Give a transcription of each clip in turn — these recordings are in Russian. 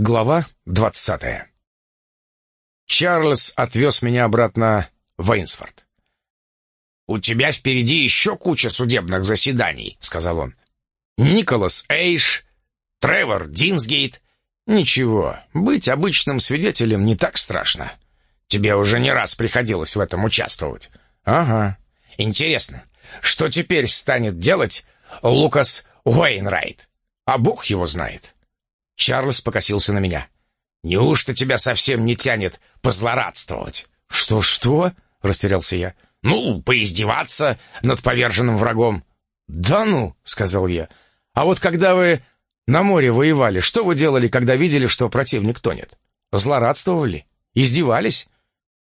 Глава двадцатая. Чарльз отвез меня обратно в Эйнсфорд. «У тебя впереди еще куча судебных заседаний», — сказал он. «Николас Эйш, Тревор Динсгейт. Ничего, быть обычным свидетелем не так страшно. Тебе уже не раз приходилось в этом участвовать». «Ага. Интересно, что теперь станет делать Лукас Уэйнрайт? А бог его знает». Чарльз покосился на меня. «Неужто тебя совсем не тянет позлорадствовать?» «Что-что?» — растерялся я. «Ну, поиздеваться над поверженным врагом». «Да ну!» — сказал я. «А вот когда вы на море воевали, что вы делали, когда видели, что противник тонет? Злорадствовали? Издевались?»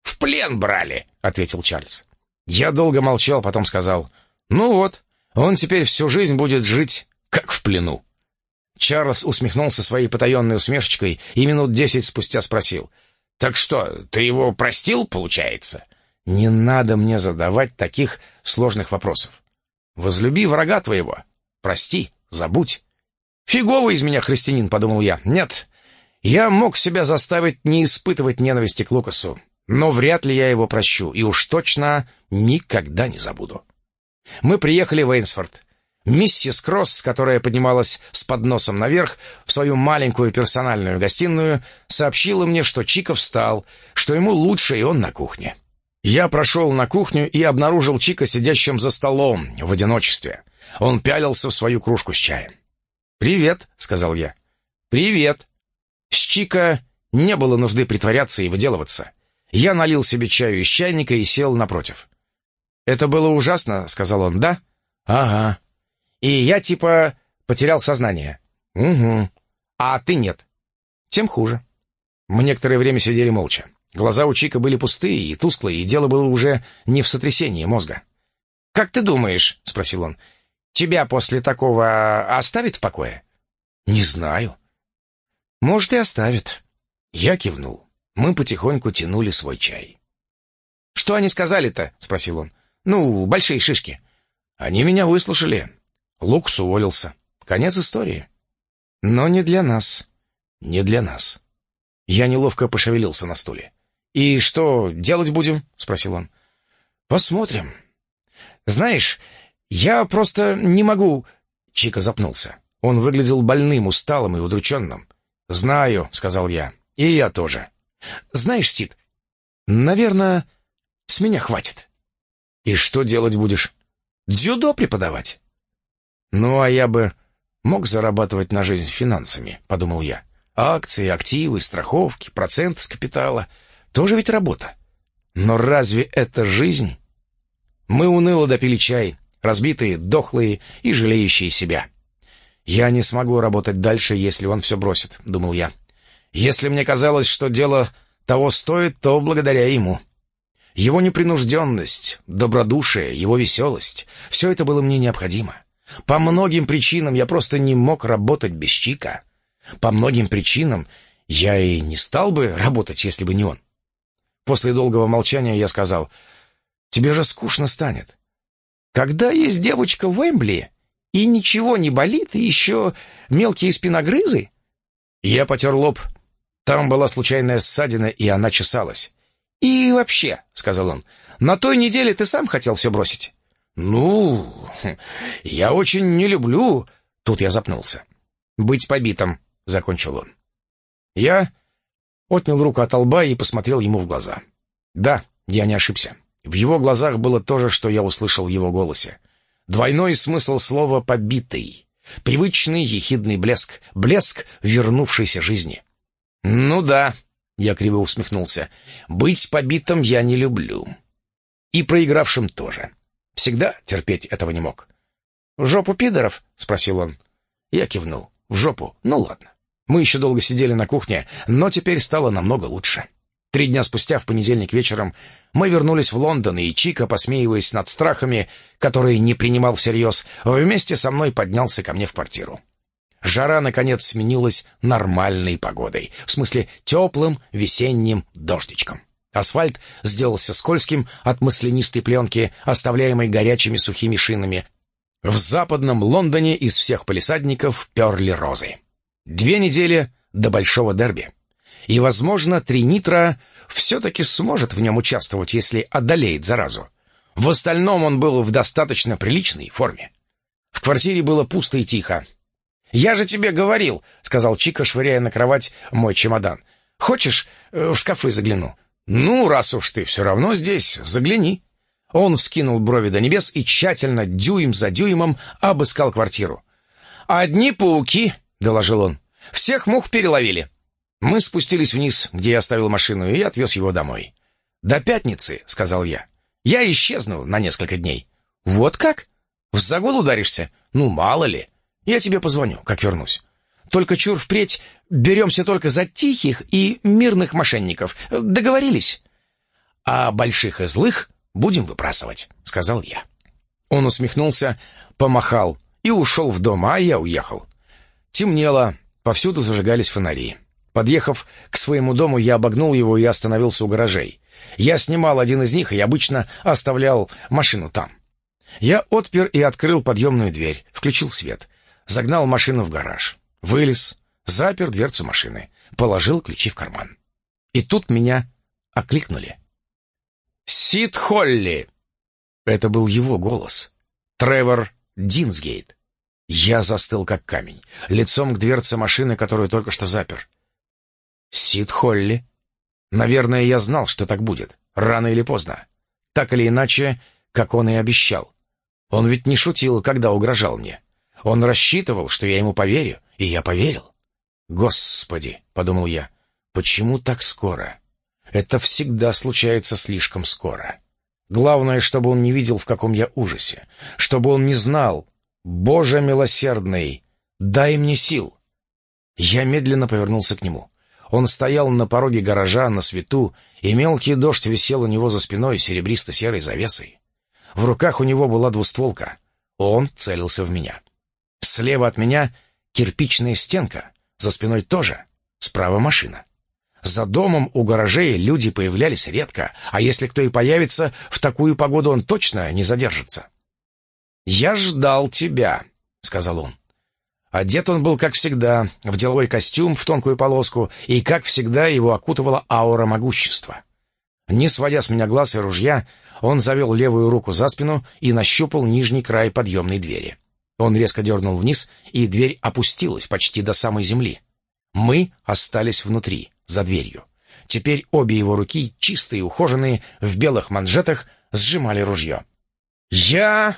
«В плен брали», — ответил Чарльз. Я долго молчал, потом сказал. «Ну вот, он теперь всю жизнь будет жить, как в плену». Чарльз усмехнулся своей потаенной усмешечкой и минут десять спустя спросил. «Так что, ты его простил, получается?» «Не надо мне задавать таких сложных вопросов. Возлюби врага твоего. Прости, забудь». «Фиговый из меня христианин», — подумал я. «Нет, я мог себя заставить не испытывать ненависти к Лукасу, но вряд ли я его прощу, и уж точно никогда не забуду». Мы приехали в Эйнсфорд. Миссис Кросс, которая поднималась с подносом наверх в свою маленькую персональную гостиную, сообщила мне, что Чика встал, что ему лучше, и он на кухне. Я прошел на кухню и обнаружил Чика сидящим за столом в одиночестве. Он пялился в свою кружку с чаем. «Привет», — сказал я. «Привет». С Чика не было нужды притворяться и выделываться. Я налил себе чаю из чайника и сел напротив. «Это было ужасно», — сказал он, — «да?» «Ага», и я типа потерял сознание. Угу. А ты нет. Тем хуже. Мы некоторое время сидели молча. Глаза у Чика были пустые и тусклые, и дело было уже не в сотрясении мозга. «Как ты думаешь?» — спросил он. «Тебя после такого оставит в покое?» «Не знаю». «Может, и оставит». Я кивнул. Мы потихоньку тянули свой чай. «Что они сказали-то?» — спросил он. «Ну, большие шишки». «Они меня выслушали. Лукс уволился. Конец истории. Но не для нас. Не для нас. Я неловко пошевелился на стуле. «И что делать будем?» — спросил он. «Посмотрим. Знаешь, я просто не могу...» Чика запнулся. Он выглядел больным, усталым и удрученным. «Знаю», — сказал я. «И я тоже. Знаешь, Сид, наверное, с меня хватит». «И что делать будешь?» «Дзюдо преподавать». «Ну, а я бы мог зарабатывать на жизнь финансами», — подумал я. «Акции, активы, страховки, проценты с капитала — тоже ведь работа. Но разве это жизнь?» Мы уныло допили чай, разбитые, дохлые и жалеющие себя. «Я не смогу работать дальше, если он все бросит», — думал я. «Если мне казалось, что дело того стоит, то благодаря ему». Его непринужденность, добродушие, его веселость — все это было мне необходимо. По многим причинам я просто не мог работать без Чика. По многим причинам я и не стал бы работать, если бы не он. После долгого молчания я сказал, «Тебе же скучно станет. Когда есть девочка в Эмбли, и ничего не болит, и еще мелкие спиногрызы?» Я потер лоб. Там была случайная ссадина, и она чесалась. «И вообще», — сказал он, — «на той неделе ты сам хотел все бросить». «Ну, я очень не люблю...» Тут я запнулся. «Быть побитым», — закончил он. Я отнял руку от лба и посмотрел ему в глаза. Да, я не ошибся. В его глазах было то же, что я услышал в его голосе. Двойной смысл слова «побитый». Привычный ехидный блеск. Блеск вернувшейся жизни. «Ну да», — я криво усмехнулся, — «быть побитым я не люблю. И проигравшим тоже. Всегда терпеть этого не мог. «В жопу пидоров?» — спросил он. Я кивнул. «В жопу? Ну ладно». Мы еще долго сидели на кухне, но теперь стало намного лучше. Три дня спустя, в понедельник вечером, мы вернулись в Лондон, и Чика, посмеиваясь над страхами, которые не принимал всерьез, вместе со мной поднялся ко мне в квартиру. Жара, наконец, сменилась нормальной погодой, в смысле теплым весенним дождичком. Асфальт сделался скользким от маслянистой пленки, оставляемой горячими сухими шинами. В западном Лондоне из всех полисадников перли розы. Две недели до большого дерби. И, возможно, Тринитро все-таки сможет в нем участвовать, если одолеет заразу. В остальном он был в достаточно приличной форме. В квартире было пусто и тихо. «Я же тебе говорил», — сказал Чика, швыряя на кровать мой чемодан. «Хочешь, э, в шкафы загляну?» «Ну, раз уж ты все равно здесь, загляни». Он вскинул брови до небес и тщательно, дюйм за дюймом, обыскал квартиру. «Одни пауки», — доложил он. «Всех мух переловили». Мы спустились вниз, где я оставил машину, и отвез его домой. «До пятницы», — сказал я. «Я исчезну на несколько дней». «Вот как? В загул ударишься? Ну, мало ли. Я тебе позвоню, как вернусь. Только чур впредь беремся только за тихих и мирных мошенников. Договорились?» «А больших и злых будем выпрасывать», — сказал я. Он усмехнулся, помахал и ушел в дом, а я уехал. Темнело, повсюду зажигались фонари. Подъехав к своему дому, я обогнул его и остановился у гаражей. Я снимал один из них и обычно оставлял машину там. Я отпер и открыл подъемную дверь, включил свет, загнал машину в гараж, вылез, запер дверцу машины, положил ключи в карман. И тут меня окликнули. «Сид Холли!» Это был его голос. Тревор Динсгейт. Я застыл как камень, лицом к дверце машины, которую только что запер. Сид Холли. Наверное, я знал, что так будет, рано или поздно. Так или иначе, как он и обещал. Он ведь не шутил, когда угрожал мне. Он рассчитывал, что я ему поверю, и я поверил. «Господи!» — подумал я. «Почему так скоро?» Это всегда случается слишком скоро. Главное, чтобы он не видел, в каком я ужасе. Чтобы он не знал. «Боже милосердный, дай мне сил!» Я медленно повернулся к нему. Он стоял на пороге гаража на свету, и мелкий дождь висел у него за спиной серебристо-серой завесой. В руках у него была двустволка. Он целился в меня. Слева от меня кирпичная стенка, за спиной тоже, справа машина. За домом у гаражей люди появлялись редко, а если кто и появится, в такую погоду он точно не задержится. «Я ждал тебя», — сказал он. Одет он был, как всегда, в деловой костюм в тонкую полоску, и, как всегда, его окутывала аура могущества. Не сводя с меня глаз и ружья, он завел левую руку за спину и нащупал нижний край подъемной двери. Он резко дернул вниз, и дверь опустилась почти до самой земли. Мы остались внутри, за дверью. Теперь обе его руки, чистые, ухоженные, в белых манжетах, сжимали ружье. «Я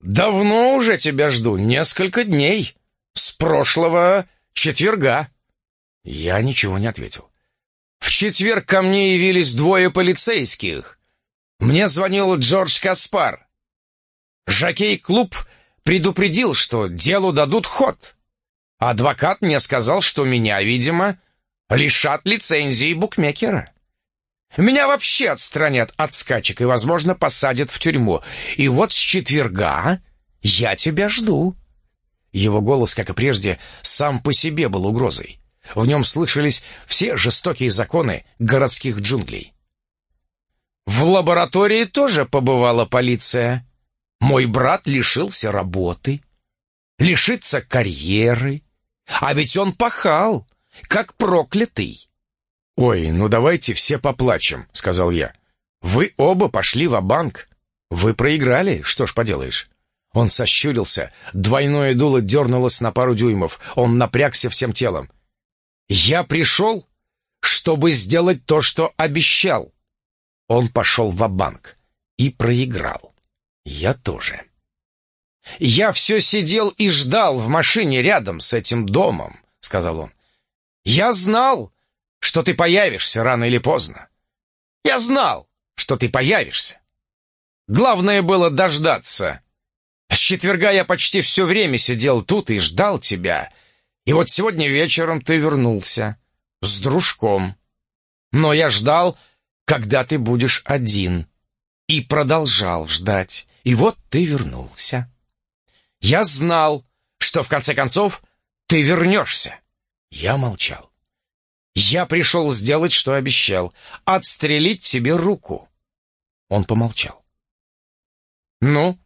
давно уже тебя жду, несколько дней. С прошлого четверга». Я ничего не ответил. В четверг ко мне явились двое полицейских. Мне звонил Джордж Каспар. Жокей-клуб предупредил, что делу дадут ход. Адвокат мне сказал, что меня, видимо, лишат лицензии букмекера. Меня вообще отстранят от скачек и, возможно, посадят в тюрьму. И вот с четверга я тебя жду». Его голос, как и прежде, сам по себе был угрозой. В нем слышались все жестокие законы городских джунглей. В лаборатории тоже побывала полиция. Мой брат лишился работы, лишится карьеры. А ведь он пахал, как проклятый. «Ой, ну давайте все поплачем», — сказал я. «Вы оба пошли в банк Вы проиграли, что ж поделаешь». Он сощурился, двойное дуло дернулось на пару дюймов, он напрягся всем телом. «Я пришел, чтобы сделать то, что обещал». Он пошел в банк и проиграл. Я тоже. «Я все сидел и ждал в машине рядом с этим домом», — сказал он. «Я знал, что ты появишься рано или поздно. Я знал, что ты появишься. Главное было дождаться. С четверга я почти все время сидел тут и ждал тебя. И вот сегодня вечером ты вернулся. С дружком. Но я ждал, когда ты будешь один. И продолжал ждать. И вот ты вернулся. Я знал, что в конце концов ты вернешься. Я молчал. Я пришел сделать, что обещал. Отстрелить тебе руку. Он помолчал. Ну?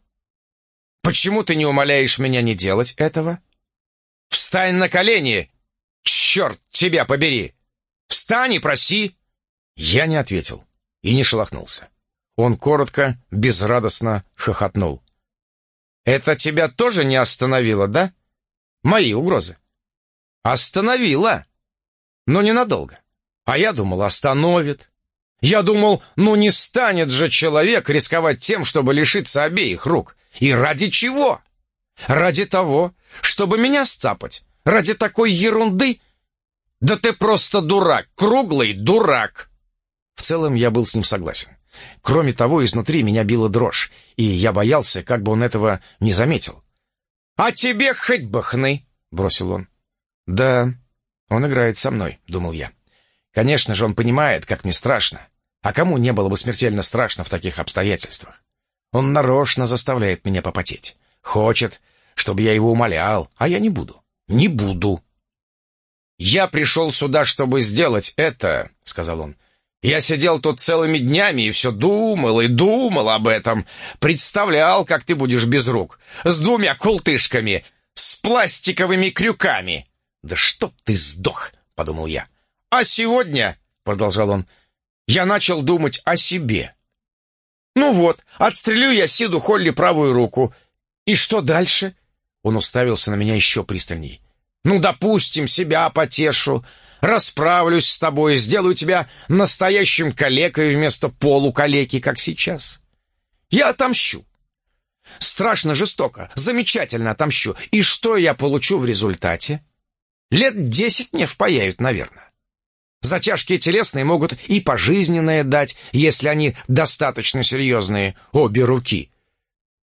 Почему ты не умоляешь меня не делать этого? Встань на колени! Черт тебя побери! Встань и проси!» Я не ответил и не шелохнулся. Он коротко, безрадостно хохотнул. «Это тебя тоже не остановило, да? Мои угрозы?» «Остановила, но ненадолго. А я думал, остановит. Я думал, ну не станет же человек рисковать тем, чтобы лишиться обеих рук. И ради чего? Ради того, чтобы меня сцапать. Ради такой ерунды? Да ты просто дурак, круглый дурак. В целом я был с ним согласен. Кроме того, изнутри меня била дрожь, и я боялся, как бы он этого не заметил. «А тебе хоть бы хны!» — бросил он. «Да, он играет со мной», — думал я. «Конечно же, он понимает, как мне страшно. А кому не было бы смертельно страшно в таких обстоятельствах? Он нарочно заставляет меня попотеть. Хочет, чтобы я его умолял, а я не буду. Не буду. «Я пришел сюда, чтобы сделать это», — сказал он. «Я сидел тут целыми днями и все думал и думал об этом. Представлял, как ты будешь без рук, с двумя култышками, с пластиковыми крюками». «Да чтоб ты сдох», — подумал я. «А сегодня», — продолжал он, — я начал думать о себе. «Ну вот, отстрелю я Сиду Холли правую руку. И что дальше?» Он уставился на меня еще пристальней. «Ну, допустим, себя потешу, расправлюсь с тобой, сделаю тебя настоящим калекой вместо полукалеки, как сейчас. Я отомщу. Страшно жестоко, замечательно отомщу. И что я получу в результате? Лет десять мне впаяют, наверное. За тяжкие телесные могут и пожизненное дать, если они достаточно серьезные, обе руки.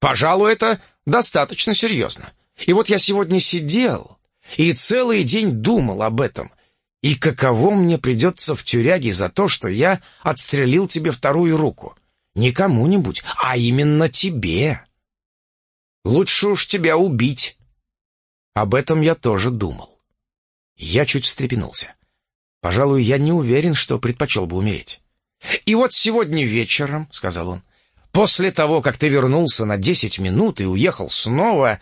Пожалуй, это достаточно серьезно. И вот я сегодня сидел и целый день думал об этом. И каково мне придется в тюряге за то, что я отстрелил тебе вторую руку? Не кому-нибудь, а именно тебе. Лучше уж тебя убить. Об этом я тоже думал. Я чуть встрепенулся. Пожалуй, я не уверен, что предпочел бы умереть. «И вот сегодня вечером», — сказал он, — «после того, как ты вернулся на десять минут и уехал снова,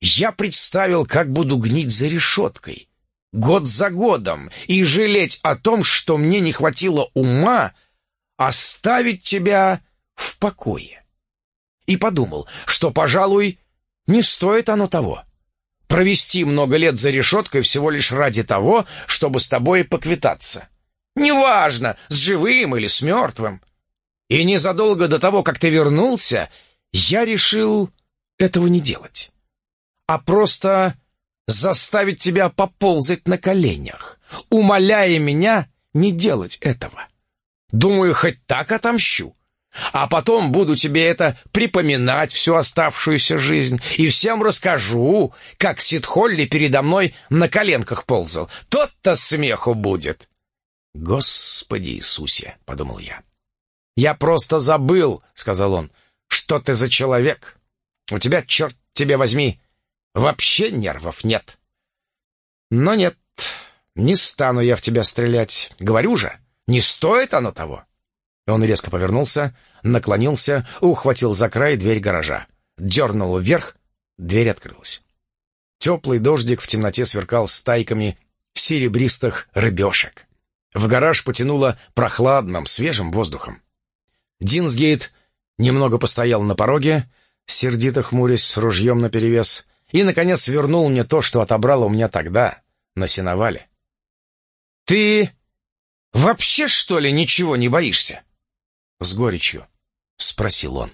я представил, как буду гнить за решеткой, год за годом, и жалеть о том, что мне не хватило ума оставить тебя в покое. И подумал, что, пожалуй, не стоит оно того провести много лет за решеткой всего лишь ради того, чтобы с тобой поквитаться. Неважно, с живым или с мертвым. И незадолго до того, как ты вернулся, я решил этого не делать, а просто заставить тебя поползать на коленях, умоляя меня не делать этого. Думаю, хоть так отомщу. А потом буду тебе это припоминать всю оставшуюся жизнь и всем расскажу, как Сид Холли передо мной на коленках ползал. Тот-то смеху будет. «Господи Иисусе!» — подумал я. «Я просто забыл», — сказал он, — «что ты за человек. У тебя, черт тебе возьми, вообще нервов нет». «Но нет, не стану я в тебя стрелять. Говорю же, не стоит оно того». Он резко повернулся, наклонился, ухватил за край дверь гаража. Дернул вверх, дверь открылась. Теплый дождик в темноте сверкал стайками серебристых рыбешек. В гараж потянуло прохладным, свежим воздухом. Динсгейт немного постоял на пороге, сердито хмурясь с ружьем наперевес, и, наконец, вернул мне то, что отобрал у меня тогда, на сеновале. «Ты вообще, что ли, ничего не боишься?» с горечью спросил он.